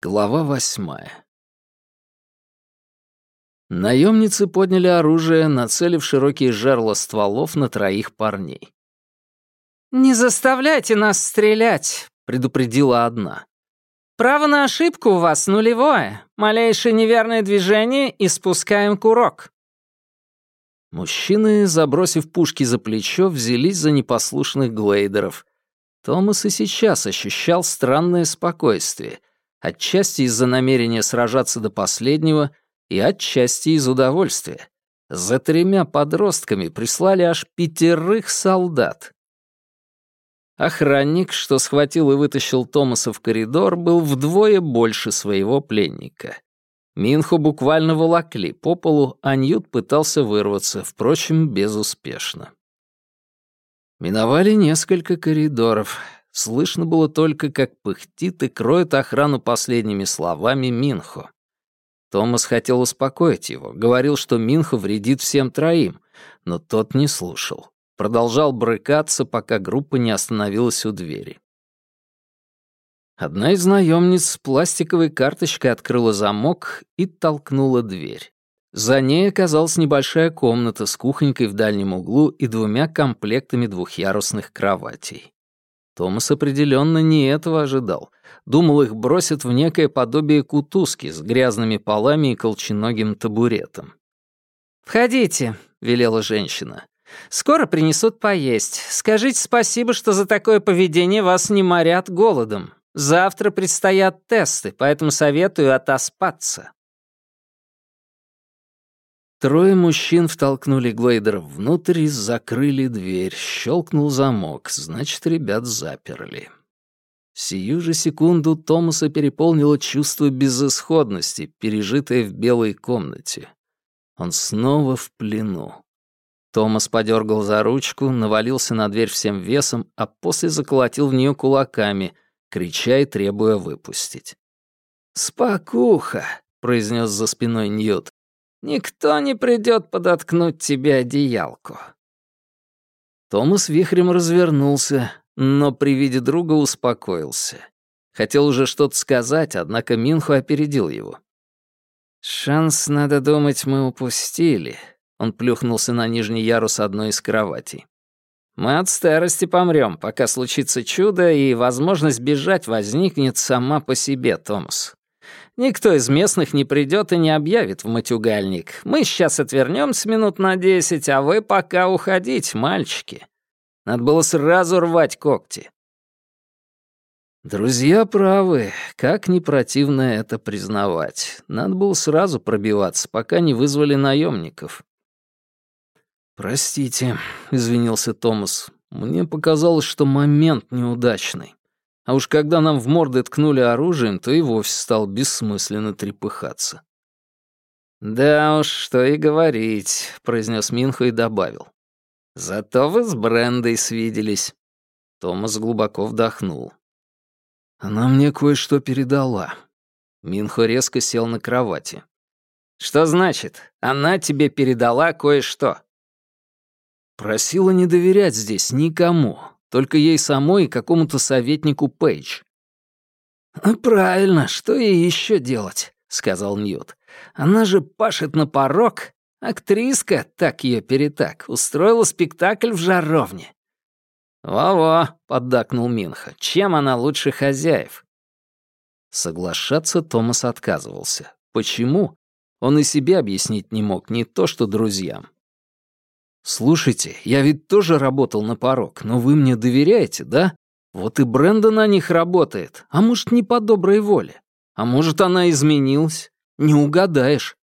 Глава восьмая. Наемницы подняли оружие, нацелив широкие жерла стволов на троих парней. «Не заставляйте нас стрелять», — предупредила одна. «Право на ошибку у вас нулевое. Малейшее неверное движение и спускаем курок». Мужчины, забросив пушки за плечо, взялись за непослушных глейдеров. Томас и сейчас ощущал странное спокойствие — отчасти из-за намерения сражаться до последнего и отчасти из удовольствия. За тремя подростками прислали аж пятерых солдат. Охранник, что схватил и вытащил Томаса в коридор, был вдвое больше своего пленника. Минху буквально волокли по полу, а Ньют пытался вырваться, впрочем, безуспешно. Миновали несколько коридоров. Слышно было только, как пыхтит и кроет охрану последними словами Минхо. Томас хотел успокоить его, говорил, что Минхо вредит всем троим, но тот не слушал. Продолжал брыкаться, пока группа не остановилась у двери. Одна из наемниц с пластиковой карточкой открыла замок и толкнула дверь. За ней оказалась небольшая комната с кухонькой в дальнем углу и двумя комплектами двухъярусных кроватей. Томас определенно не этого ожидал. Думал, их бросят в некое подобие кутузки с грязными полами и колченогим табуретом. «Входите», — велела женщина. «Скоро принесут поесть. Скажите спасибо, что за такое поведение вас не морят голодом. Завтра предстоят тесты, поэтому советую отоспаться». Трое мужчин втолкнули Глейдера внутрь и закрыли дверь. Щелкнул замок, значит, ребят заперли. Сию же секунду Томаса переполнило чувство безысходности, пережитое в белой комнате. Он снова в плену. Томас подергал за ручку, навалился на дверь всем весом, а после заколотил в нее кулаками, крича и требуя выпустить. «Спокуха», — произнес за спиной Ньют. Никто не придет подоткнуть тебе одеялку». Томас вихрем развернулся, но при виде друга успокоился. Хотел уже что-то сказать, однако Минху опередил его. «Шанс, надо думать, мы упустили», — он плюхнулся на нижний ярус одной из кроватей. «Мы от старости помрем, пока случится чудо, и возможность бежать возникнет сама по себе, Томас. Никто из местных не придет и не объявит в матюгальник. Мы сейчас отвернемся минут на десять, а вы пока уходить, мальчики. Надо было сразу рвать когти. Друзья правы, как не противно это признавать. Надо было сразу пробиваться, пока не вызвали наемников. «Простите», — извинился Томас. «Мне показалось, что момент неудачный. А уж когда нам в морды ткнули оружием, то и вовсе стал бессмысленно трепыхаться. «Да уж, что и говорить», — произнес Минхо и добавил. «Зато вы с Брендой свиделись». Томас глубоко вдохнул. «Она мне кое-что передала». Минхо резко сел на кровати. «Что значит? Она тебе передала кое-что?» «Просила не доверять здесь никому, только ей самой и какому-то советнику Пейдж. «Правильно, что ей еще делать?» — сказал Ньют. «Она же пашет на порог. Актриска, так ее перетак, устроила спектакль в жаровне». «Во-во», — поддакнул Минха, — «чем она лучше хозяев?» Соглашаться Томас отказывался. Почему? Он и себе объяснить не мог, не то что друзьям. «Слушайте, я ведь тоже работал на порог, но вы мне доверяете, да? Вот и Бренда на них работает, а может, не по доброй воле. А может, она изменилась? Не угадаешь».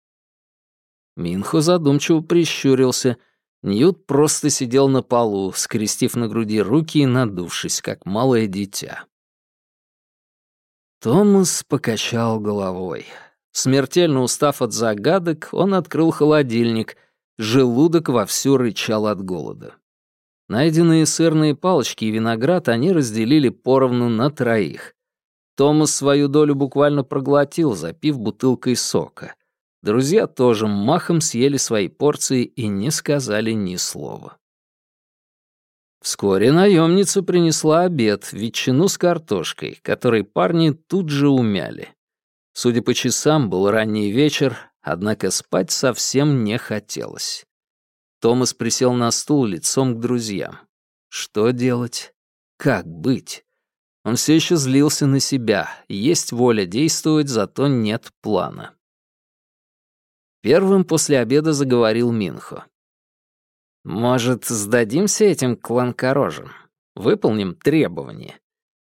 Минхо задумчиво прищурился. Ньют просто сидел на полу, скрестив на груди руки и надувшись, как малое дитя. Томас покачал головой. Смертельно устав от загадок, он открыл холодильник — Желудок вовсю рычал от голода. Найденные сырные палочки и виноград они разделили поровну на троих. Томас свою долю буквально проглотил, запив бутылкой сока. Друзья тоже махом съели свои порции и не сказали ни слова. Вскоре наемница принесла обед, ветчину с картошкой, который парни тут же умяли. Судя по часам, был ранний вечер, однако спать совсем не хотелось. Томас присел на стул лицом к друзьям. Что делать? Как быть? Он все еще злился на себя. Есть воля действовать, зато нет плана. Первым после обеда заговорил Минхо. «Может, сдадимся этим кланкорожам? Выполним требования.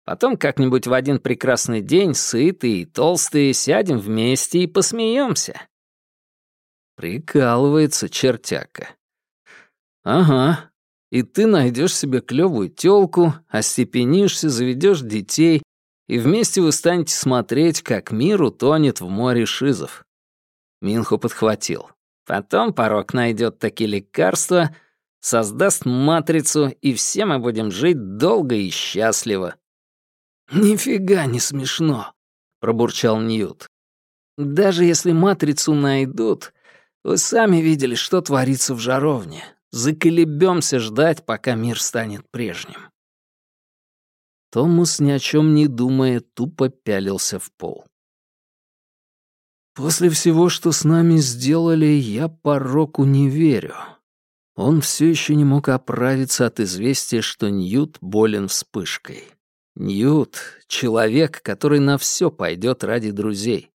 Потом как-нибудь в один прекрасный день, сытые и толстые, сядем вместе и посмеемся. Прикалывается чертяка. Ага. И ты найдешь себе клевую тёлку, остепенишься, заведешь детей, и вместе вы станете смотреть, как мир утонет в море шизов. Минху подхватил. Потом порог найдет такие лекарства, создаст матрицу, и все мы будем жить долго и счастливо. «Нифига не смешно», — пробурчал Ньют. «Даже если матрицу найдут, вы сами видели, что творится в жаровне. Заколебемся ждать, пока мир станет прежним». Томас, ни о чем не думая, тупо пялился в пол. «После всего, что с нами сделали, я пороку не верю». Он все еще не мог оправиться от известия, что Ньют болен вспышкой. Ньют — человек, который на все пойдет ради друзей.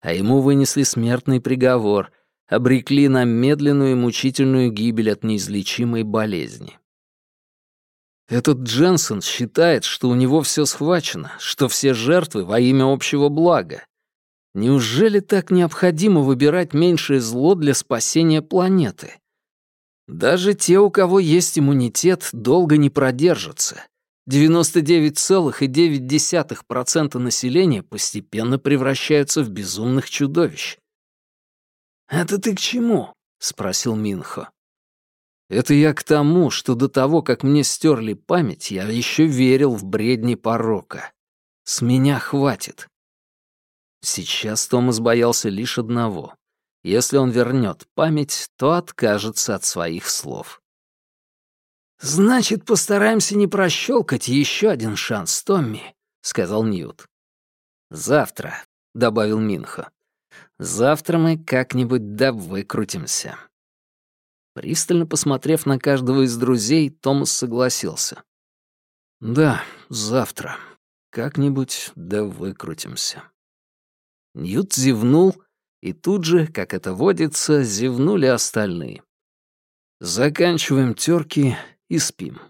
А ему вынесли смертный приговор, обрекли на медленную и мучительную гибель от неизлечимой болезни. Этот Дженсен считает, что у него все схвачено, что все жертвы во имя общего блага. Неужели так необходимо выбирать меньшее зло для спасения планеты? Даже те, у кого есть иммунитет, долго не продержатся — 99,9% населения постепенно превращаются в безумных чудовищ. «Это ты к чему?» — спросил Минхо. «Это я к тому, что до того, как мне стерли память, я еще верил в бредни порока. С меня хватит». Сейчас Томас боялся лишь одного. Если он вернет память, то откажется от своих слов. «Значит, постараемся не прощелкать еще один шанс, Томми», — сказал Ньют. «Завтра», — добавил Минхо. «Завтра мы как-нибудь да выкрутимся». Пристально посмотрев на каждого из друзей, Томас согласился. «Да, завтра. Как-нибудь да выкрутимся». Ньют зевнул, и тут же, как это водится, зевнули остальные. «Заканчиваем терки и спим.